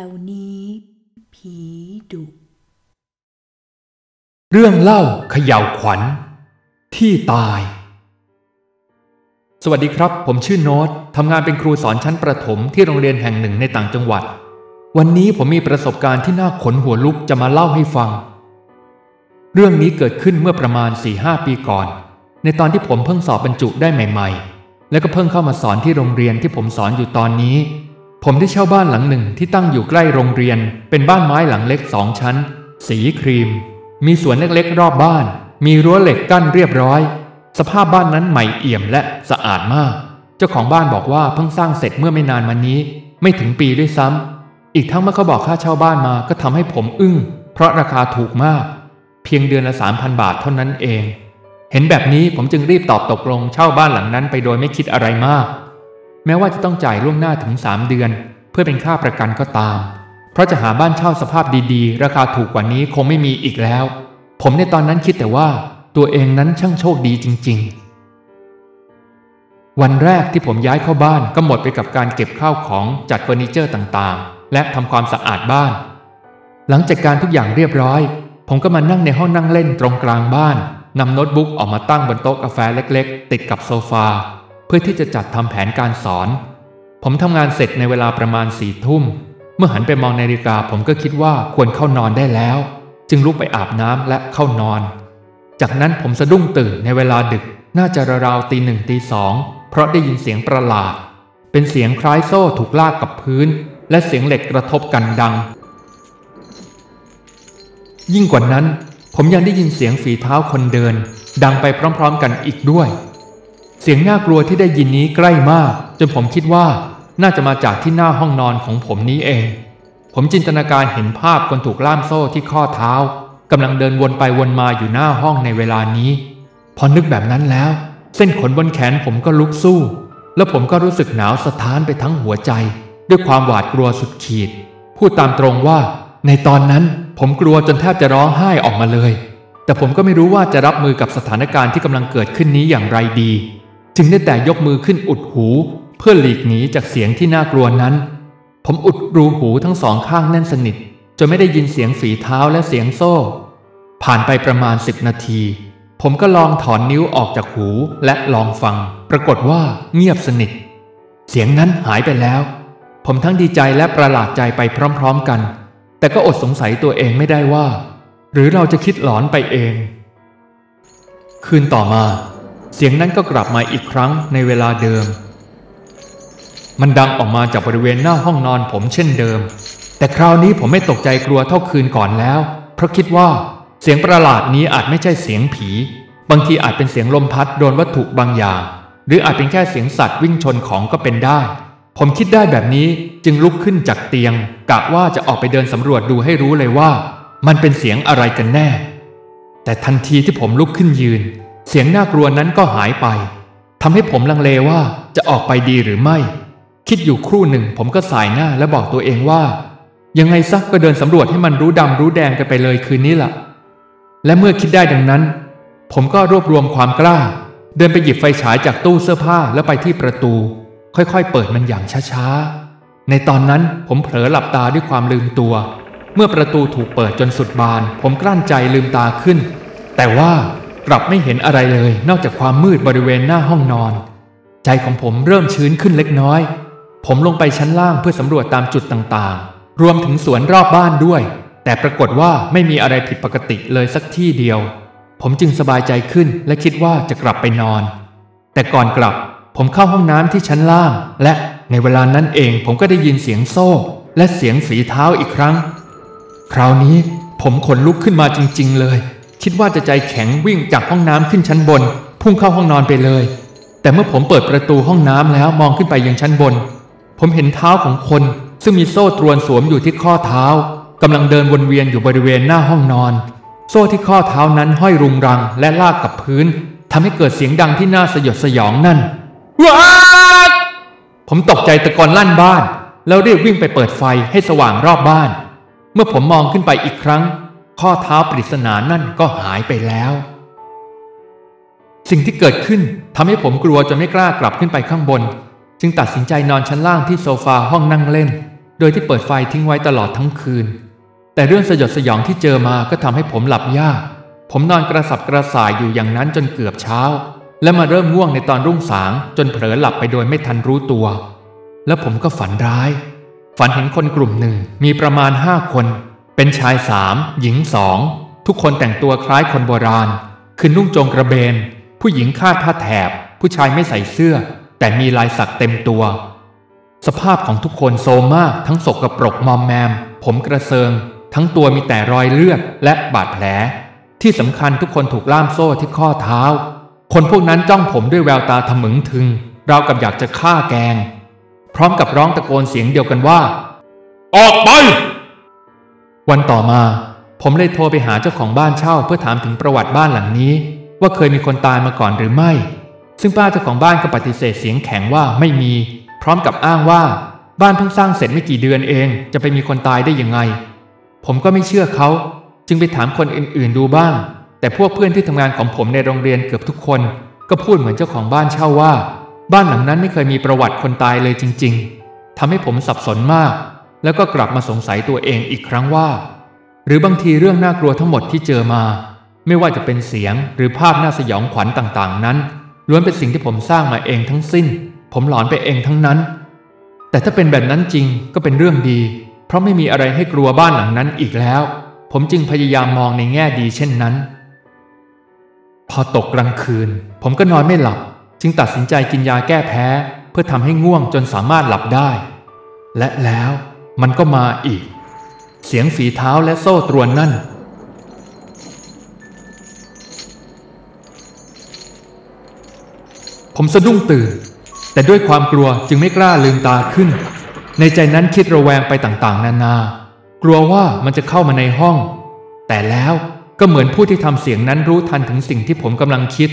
ถวนี้ ผีดุ เรื่องเล่าเขย่าวขวัญ ที่ตาย สวัสดีครับ ผมชื่อโน้ตทำงานเป็นครูสอนชั้นประถมที่โรงเรียนแห่งหนึ่งในต่างจังหวัด วันนี้ผมมีประสบการณ์ที่น่าขนหัวลุกจะมาเล่าให้ฟัง เรื่องนี้เกิดขึ้นเมื่อประมาณ 4-5 ปีก่อน ในตอนที่ผมเพิ่งสอบบรรจุได้ใหม่ ๆ แล้วก็เพิ่งเข้ามาสอนที่โรงเรียนที่ผมสอนอยู่ตอนนี้ ผมได้เช่าบ้านหลังหนึ่งที่ตั้งอยู่ใกล้โรงเรียน เป็นบ้านไม้หลังเล็กสองชั้น สีครีม มีสวนเล็กๆ รอบบ้าน มีรั้วเหล็กกั้นเรียบร้อย สภาพบ้านนั้นใหม่เอี่ยมและสะอาดมาก เจ้าของบ้านบอกว่าเพิ่งสร้างเสร็จเมื่อไม่นานมานี้ ไม่ถึงปีด้วยซ้ำอีกทั้งเมื่อเขาบอกค่าเช่าบ้านมาก็ทำให้ผมอึ้ง เพราะราคาถูกมาก เพียงเดือนละ3,000บาทเท่านั้นเอง เห็นแบบนี้ผมจึงรีบตอบตกลงเช่าบ้านหลังนั้นไปโดยไม่คิดอะไรมาก แม้ว่าจะต้องจ่ายล่วงหน้าถึง 3 เดือน เพื่อเป็นค่าประกันก็ตาม เพราะจะหาบ้านเช่าสภาพดีๆ ราคาถูกกว่านี้คงไม่มีอีกแล้ว ผมในตอนนั้นคิดแต่ว่าตัวเองนั้นช่างโชคดีจริง ๆ วันแรกที่ผมย้ายเข้าบ้านก็หมดไปกับการเก็บข้าวของจัดเฟอร์นิเจอร์ต่างๆ และทำความสะอาดบ้าน หลังจากการทุกอย่างเรียบร้อย ผมก็มานั่งในห้องนั่งเล่นตรงกลางบ้านนำโน้ตบุ๊กออกมาตั้งบนโต๊ะกาแฟเล็ก ๆ ติดกับโซฟา เพื่อที่จะจัดทำแผนการสอน ผมทำงานเสร็จในเวลาประมาณสี่ทุ่ม เมื่อหันไปมองนาฬิกาผมก็คิดว่าควรเข้านอนได้แล้ว จึงลุกไปอาบน้ำและเข้านอน จากนั้นผมสะดุ้งตื่นในเวลาดึก น่าจะราวๆตีหนึ่งตีสองเพราะได้ยินเสียงประหลาด เป็นเสียงคล้ายโซ่ถูกลากกับพื้น และเสียงเหล็กกระทบกันดัง ยิ่งกว่านั้น ผมยังได้ยินเสียงฝีเท้าคนเดิน ดังไปพร้อม ๆ กันอีกด้วย เสียงน่ากลัวที่ได้ยินนี้ใกล้มาก จนผมคิดว่าน่าจะมาจากที่หน้าห้องนอนของผมนี้เอง ผมจินตนาการเห็นภาพคนถูกล่ามโซ่ที่ข้อเท้ากำลังเดินวนไปวนมาอยู่หน้าห้องในเวลานี้ พอนึกแบบนั้นแล้ว เส้นขนบนแขนผมก็ลุกสู้ แล้วผมก็รู้สึกหนาวสะท้านไปทั้งหัวใจ ด้วยความหวาดกลัวสุดขีด พูดตามตรงว่า ในตอนนั้นผมกลัวจนแทบจะร้องไห้ออกมาเลย แต่ผมก็ไม่รู้ว่าจะรับมือกับสถานการณ์ที่กำลังเกิดขึ้นนี้อย่างไรดี จึงได้แต่ยกมือขึ้นอุดหู เพื่อหลีกหนีจากเสียงที่น่ากลัวนั้น ผมอุดรูหูทั้งสองข้างแน่นสนิทจนไม่ได้ยินเสียงฝีเท้าและเสียงโซ่ ผ่านไปประมาณสิบนาที ผมก็ลองถอนนิ้วออกจากหูและลองฟัง ปรากฏว่าเงียบสนิท เสียงนั้นหายไปแล้ว ผมทั้งดีใจและประหลาดใจไปพร้อมๆกัน แต่ก็อดสงสัยตัวเองไม่ได้ว่า หรือเราจะคิดหลอนไปเอง คืนต่อมา เสียงนั้นก็กลับมาอีกครั้งในเวลาเดิม มันดังออกมาจากบริเวณหน้าห้องนอนผมเช่นเดิม แต่คราวนี้ผมไม่ตกใจกลัวเท่าคืนก่อนแล้ว เพราะคิดว่าเสียงประหลาดนี้อาจไม่ใช่เสียงผี บางทีอาจเป็นเสียงลมพัดโดนวัตถุบางอย่าง หรืออาจเป็นแค่เสียงสัตว์วิ่งชนของก็เป็นได้ ผมคิดได้แบบนี้จึงลุกขึ้นจากเตียงกะว่าจะออกไปเดินสำรวจดูให้รู้เลยว่า มันเป็นเสียงอะไรกันแน่ แต่ทันทีที่ผมลุกขึ้นยืน สียงน่ากลัวนั้นก็หายไปทำให้ผมลังเลว่าจะออกไปดีหรือไม่ คิดอยู่ครู่หนึ่งผมก็สายหน้าและบอกตัวเองว่า ยังไงซักก็เดินสำรวจให้มันรู้ดำรู้แดงกันไปเลยคืนนี้ล่ะ และเมื่อคิดได้ดังนั้น ผมก็รวบรวมความกล้า เดินไปหยิบไฟฉายจากตู้เสื้อผ้าแล้วไปที่ประตู ค่อยๆ เปิดมันอย่างช้าๆ ในตอนนั้นผมเผลอหลับตาด้วยความลืมตัว เมื่อประตูถูกเปิดจนสุดบาน ผมกลั้นใจลืมตาขึ้น แต่ว่า กลับไม่เห็นอะไรเลย นอกจากความมืดบริเวณหน้าห้องนอน ใจของผมเริ่มชื้นขึ้นเล็กน้อย ผมลงไปชั้นล่างเพื่อสำรวจตามจุดต่างๆ รวมถึงสวนรอบบ้านด้วย แต่ปรากฏว่าไม่มีอะไรผิดปกติเลยสักที่เดียว ผมจึงสบายใจขึ้นและคิดว่าจะกลับไปนอน แต่ก่อนกลับ ผมเข้าห้องน้ำที่ชั้นล่าง และในเวลานั้นเองผมก็ได้ยินเสียงโซ่ และเสียงฝีเท้าอีกครั้ง คราวนี้ผมขนลุกขึ้นมาจริง ๆ เลย คิดว่าจะใจแข็งวิ่งจากห้องน้ำขึ้นชั้นบน พุ่งเข้าห้องนอนไปเลย แต่เมื่อผมเปิดประตูห้องน้ำแล้วมองขึ้นไปยังชั้นบน ผมเห็นเท้าของคน ซึ่งมีโซ่ตรวนสวมอยู่ที่ข้อเท้ากำลังเดินวนเวียนอยู่บริเวณหน้าห้องนอน โซ่ที่ข้อเท้านั้นห้อยรุงรังและลากกับพื้นทำให้เกิดเสียงดังที่น่าสยดสยองนั่นว้าผมตกใจตะโกนลั่นบ้าน แล้วรีบวิ่งไปเปิดไฟให้สว่างรอบบ้าน เมื่อผมมองขึ้นไปอีกครั้ง ข้อเท้าปริศนานั่นก็หายไปแล้ว สิ่งที่เกิดขึ้นทำให้ผมกลัวจนไม่กล้ากลับขึ้นไปข้างบน จึงตัดสินใจนอนชั้นล่างที่โซฟาห้องนั่งเล่น โดยที่เปิดไฟทิ้งไว้ตลอดทั้งคืน แต่เรื่องสยดสยองที่เจอมาก็ทำให้ผมหลับยาก ผมนอนกระสับกระส่ายอยู่อย่างนั้นจนเกือบเช้า และมาเริ่มง่วงในตอนรุ่งสางจนเผลอหลับไปโดยไม่ทันรู้ตัว แล้วผมก็ฝันร้าย ฝันเห็นคนกลุ่มหนึ่งมีประมาณห้าคน เป็นชายสามหญิงสองทุกคนแต่งตัวคล้ายคนโบราณ คือนุ่งโจงกระเบน ผู้หญิงคาดผ้าแถบ ผู้ชายไม่ใส่เสื้อ แต่มีลายสักเต็มตัว สภาพของทุกคนโซมมากทั้งศกกระปรกมอมแมม ผมกระเซิง ทั้งตัวมีแต่รอยเลือดและบาดแผล ที่สำคัญทุกคนถูกล่ามโซ่ที่ข้อเท้า คนพวกนั้นจ้องผมด้วยแววตาทะมึงถึงราวกับอยากจะฆ่าแกง พร้อมกับร้องตะโกนเสียงเดียวกันว่า ออกไป วันต่อมา ผมเลยโทรไปหาเจ้าของบ้านเช่าเพื่อถามถึงประวัติบ้านหลังนี้ ว่าเคยมีคนตายมาก่อนหรือไม่ ซึ่งป้าเจ้าของบ้านก็ปฏิเสธเสียงแข็งว่าไม่มี พร้อมกับอ้างว่า บ้านเพิ่งสร้างเสร็จไม่กี่เดือนเอง จะไปมีคนตายได้ยังไง ผมก็ไม่เชื่อเขาจึงไปถามคนอื่นๆดูบ้าง แต่พวกเพื่อนที่ทำงานของผมในโรงเรียนเกือบทุกคน ก็พูดเหมือนเจ้าของบ้านเช่าว่า บ้านหลังนั้นไม่เคยมีประวัติคนตายเลยจริง ๆทำให้ผมสับสนมาก แล้วก็กลับมาสงสัยตัวเองอีกครั้งว่า หรือบางทีเรื่องน่ากลัวทั้งหมดที่เจอมา ไม่ว่าจะเป็นเสียงหรือภาพน่าสยองขวัญต่างๆ นั้น ล้วนเป็นสิ่งที่ผมสร้างมาเองทั้งสิ้น ผมหลอนไปเองทั้งนั้น แต่ถ้าเป็นแบบนั้นจริงก็เป็นเรื่องดี เพราะไม่มีอะไรให้กลัวบ้านหลังนั้นอีกแล้ว ผมจึงพยายามมองในแง่ดีเช่นนั้น พอตกกลางคืน ผมก็นอนไม่หลับ จึงตัดสินใจกินยาแก้แพ้ เพื่อทำให้ง่วงจนสามารถหลับได้ และแล้ว มันก็มาอีก เสียงฝีเท้าและโซ่ตรวนนั่น ผมสะดุ้งตื่น แต่ด้วยความกลัวจึงไม่กล้าลืมตาขึ้น ในใจนั้นคิดระแวงไปต่างๆ นานา กลัวว่ามันจะเข้ามาในห้อง แต่แล้วก็เหมือนผู้ที่ทำเสียงนั้นรู้ทันถึงสิ่งที่ผมกำลังคิด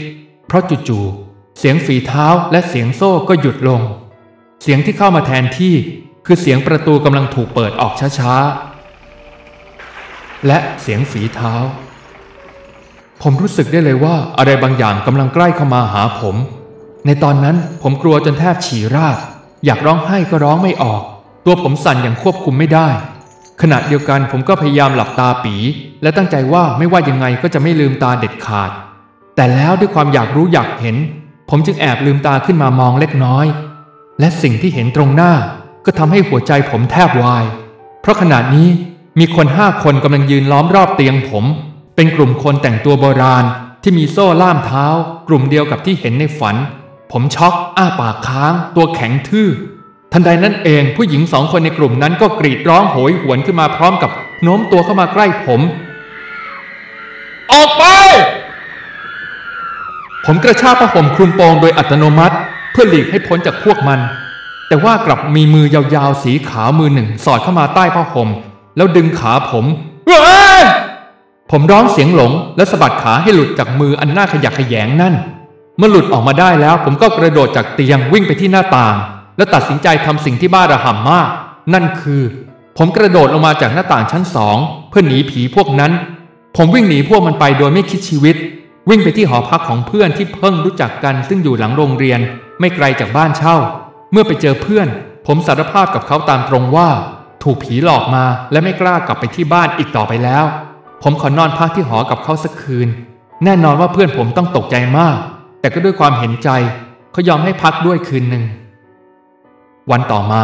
เพราะจู่ๆเสียงฝีเท้าและเสียงโซ่ก็หยุดลง เสียงที่เข้ามาแทนที่ คือเสียงประตูกำลังถูกเปิดออกช้าๆ และเสียงฝีเท้า ผมรู้สึกได้เลยว่าอะไรบางอย่างกำลังใกล้เข้ามาหาผม ในตอนนั้นผมกลัวจนแทบฉี่ราด อยากร้องไห้ก็ร้องไม่ออก ตัวผมสั่นอย่างควบคุมไม่ได้ ขณะเดียวกันผมก็พยายามหลับตาปี และตั้งใจว่าไม่ว่ายังไงก็จะไม่ลืมตาเด็ดขาด แต่แล้วด้วยความอยากรู้อยากเห็น ผมจึงแอบลืมตาขึ้นมามองเล็กน้อย และสิ่งที่เห็นตรงหน้า ก็ทำให้หัวใจผมแทบวาย เพราะขณะนี้มีคนห้าคนกำลังยืนล้อมรอบเตียงผม เป็นกลุ่มคนแต่งตัวโบราณที่มีโซ่ล่ามเท้า กลุ่มเดียวกับที่เห็นในฝัน ผมช็อกอ้าปากค้าง ตัวแข็งทื่อ ทันใดนั้นเองผู้หญิงสองคนในกลุ่มนั้นก็กรีดร้องโหยหวนขึ้นมาพร้อมกับโน้มตัวเข้ามาใกล้ผม ออกไป ผมกระชากผ้าห่มคลุมโปงโดยอัตโนมัติ เพื่อหลีกให้พ้นจากพวกมัน แต่ว่ากลับมีมือยาวๆสีขาวมือหนึ่ง สอดเข้ามาใต้ผ้าห่มแล้วดึงขาผมผมร้องเสียงหลง และสะบัดขาให้หลุดจากมืออันน่าขยักขยงนั่น เมื่อหลุดออกมาได้แล้ว ผมก็กระโดดจากเตียงวิ่งไปที่หน้าต่าง และตัดสินใจทำสิ่งที่บ้าระห่ำมาก นั่นคือ ผมกระโดดลงมาจากหน้าต่างชั้นสองเพื่อหนีผีพวกนั้น ผมวิ่งหนีพวกมันไปโดยไม่คิดชีวิต วิ่งไปที่หอพักของเพื่อนที่เพิ่งรู้จักกันซึ่งอยู่หลังโรงเรียน ไม่ไกลจากบ้านเช่า เมื่อไปเจอเพื่อน ผมสารภาพกับเขาตามตรงว่า ถูกผีหลอกมาและไม่กล้ากลับไปที่บ้านอีกต่อไปแล้ว ผมขอนอนพักที่หอกับเขาสักคืน แน่นอนว่าเพื่อนผมต้องตกใจมาก แต่ก็ด้วยความเห็นใจเขายอมให้พักด้วยคืนหนึ่ง วันต่อมา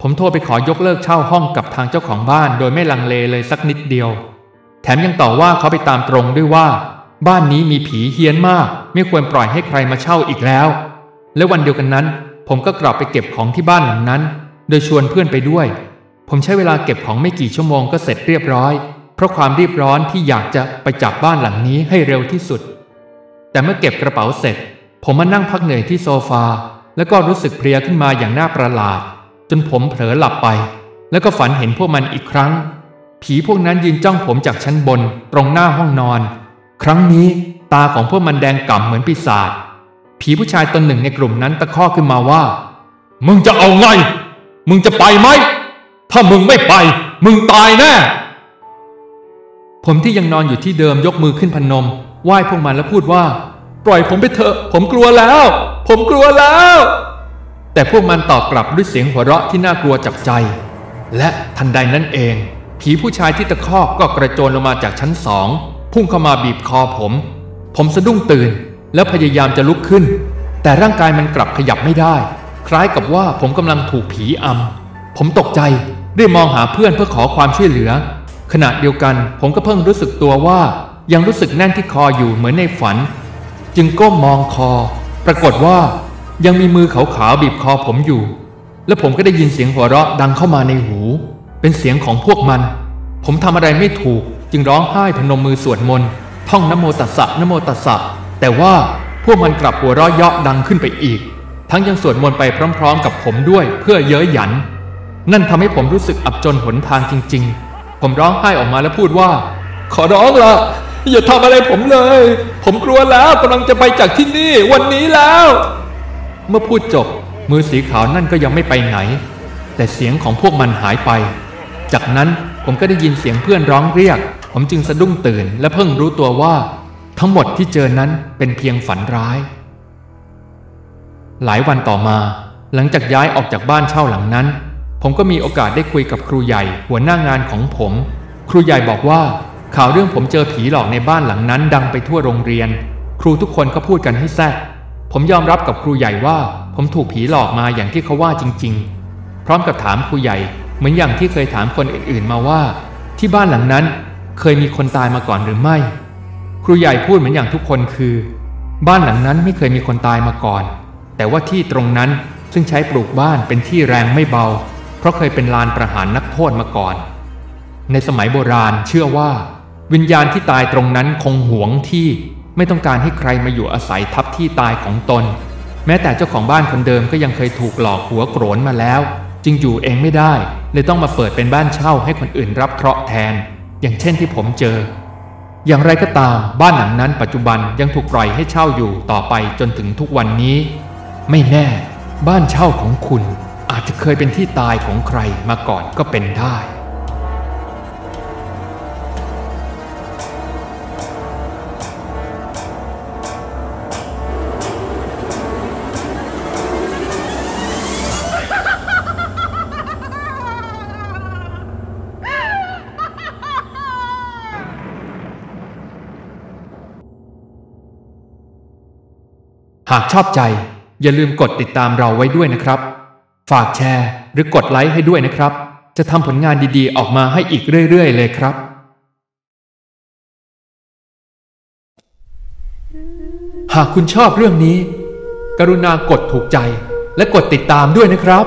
ผมโทรไปขอยกเลิกเช่าห้องกับทางเจ้าของบ้าน โดยไม่ลังเลเลยสักนิดเดียว แถมยังต่อว่าเขาไปตามตรงด้วยว่า บ้านนี้มีผีเฮี้ยนมาก ไม่ควรปล่อยให้ใครมาเช่าอีกแล้ว และวันเดียวกันนั้น ผมก็กลับไปเก็บของที่บ้านหลังนั้น โดยชวนเพื่อนไปด้วย ผมใช้เวลาเก็บของไม่กี่ชั่วโมงก็เสร็จเรียบร้อย เพราะความรีบร้อนที่อยากจะไปจับบ้านหลังนี้ให้เร็วที่สุด แต่เมื่อเก็บกระเป๋าเสร็จ ผมมานั่งพักเหนื่อยที่โซฟา แล้วก็รู้สึกเพลียขึ้นมาอย่างน่าประหลาด จนผมเผลอหลับไป แล้วก็ฝันเห็นพวกมันอีกครั้ง ผีพวกนั้นยืนจ้องผมจากชั้นบน ตรงหน้าห้องนอน ครั้งนี้ตาของพวกมันแดงก่ำเหมือนปีศาจ ผีผู้ชายตนหนึ่งในกลุ่มนั้นตะคอกขึ้นมาว่า มึงจะเอาไง มึงจะไปไหม ถ้ามึงไม่ไป มึงตายแน่ ผมที่ยังนอนอยู่ที่เดิมยกมือขึ้นพนม ไหว้พวกมันแล้วพูดว่า ปล่อยผมไปเถอะ ผมกลัวแล้ว ผมกลัวแล้ว แต่พวกมันตอบกลับด้วยเสียงหัวเราะที่น่ากลัวจับใจ และทันใดนั้นเอง ผีผู้ชายที่ตะคอกก็กระโจนลงมาจากชั้นสองพุ่งเข้ามาบีบคอผม ผมสะดุ้งตื่น แล้วพยายามจะลุกขึ้น แต่ร่างกายมันกลับขยับไม่ได้ คล้ายกับว่าผมกำลังถูกผีอำผมตกใจรีบมองหาเพื่อนเพื่อขอความช่วยเหลือ ขณะเดียวกันผมก็เพิ่งรู้สึกตัวว่ายังรู้สึกแน่นที่คออยู่เหมือนในฝัน จึงก้มมองคอ ปรากฏว่ายังมีมือขาวๆบีบคอผมอยู่ และผมก็ได้ยินเสียงหัวเราะดังเข้ามาในหู เป็นเสียงของพวกมัน ผมทำอะไรไม่ถูก จึงร้องไห้พนมมือสวดมนต์ท่องนโมตัสสะนโมตัสสะ แต่ว่าพวกมันกลับหัวเราะเยาะดังขึ้นไปอีก ทั้งยังสวดมนต์ไปพร้อม ๆ กับผมด้วยเพื่อเย้ยหยัน นั่นทำให้ผมรู้สึกอับจนหนทางจริง ๆ ผมร้องไห้ออกมาแล้วพูดว่า ขอร้องละอย่าทำอะไรผมเลย ผมกลัวแล้วกำลังจะไปจากที่นี่วันนี้แล้ว เมื่อพูดจบ มือสีขาวนั่นก็ยังไม่ไปไหน แต่เสียงของพวกมันหายไป จากนั้นผมก็ได้ยินเสียงเพื่อนร้องเรียก ผมจึงสะดุ้งตื่นและเพิ่งรู้ตัวว่า ทั้งหมดที่เจอนั้นเป็นเพียงฝันร้าย หลายวันต่อมาหลังจากย้ายออกจากบ้านเช่าหลังนั้น ผมก็มีโอกาสได้คุยกับครูใหญ่หัวหน้างานของผม ครูใหญ่บอกว่าข่าวเรื่องผมเจอผีหลอกในบ้านหลังนั้น ดังไปทั่วโรงเรียน ครูทุกคนก็พูดกันให้แซ่ผมยอมรับกับครูใหญ่ว่า ผมถูกผีหลอกมาอย่างที่เขาว่าจริง ๆ พร้อมกับถามครูใหญ่เหมือนอย่างที่เคยถามคนอื่นๆมาว่า ที่บ้านหลังนั้นเคยมีคนตายมาก่อนหรือไม่ รูใหญ่พูดเหมือนอย่างทุกคนคือ บ้านหลังนั้นไม่เคยมีคนตายมาก่อน แต่ว่าที่ตรงนั้นซึ่งใช้ปลูกบ้านเป็นที่แรงไม่เบา เพราะเคยเป็นลานประหารนักโทษมาก่อน ในสมัยโบราณเชื่อว่า วิญญาณที่ตายตรงนั้นคงหวงที่ไม่ต้องการให้ใครมาอยู่อาศัยทับที่ตายของตน แม้แต่เจ้าของบ้านคนเดิมก็ยังเคยถูกหลอกหัวโกรนมาแล้ว จึงอยู่เองไม่ได้ เลยต้องมาเปิดเป็นบ้านเช่าให้คนอื่นรับเคราะห์แทน อย่างเช่นที่ผมเจอ อย่างไรก็ตามบ้านหลังนั้นปัจจุบันยังถูกปล่อยให้เช่าอยู่ต่อไปจนถึงทุกวันนี้ ไม่แน่ บ้านเช่าของคุณอาจจะเคยเป็นที่ตายของใครมาก่อนก็เป็นได้ หากชอบใจ อย่าลืมกดติดตามเราไว้ด้วยนะครับ ฝากแชร์ หรือกดไลค์ให้ด้วยนะครับ จะทำผลงานดีๆ ออกมาให้อีกเรื่อย ๆ เลยครับหากคุณชอบเรื่องนี้ กรุณากดถูกใจและกดติดตามด้วยนะครับ